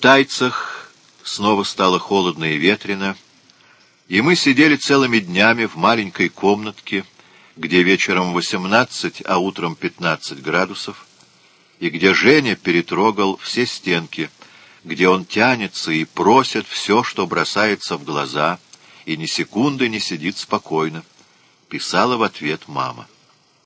Тайцах снова стало холодно и ветрено, и мы сидели целыми днями в маленькой комнатке, где вечером 18, а утром 15 градусов, и где Женя перетрогал все стенки, где он тянется и просит все, что бросается в глаза, и ни секунды не сидит спокойно, писала в ответ мама.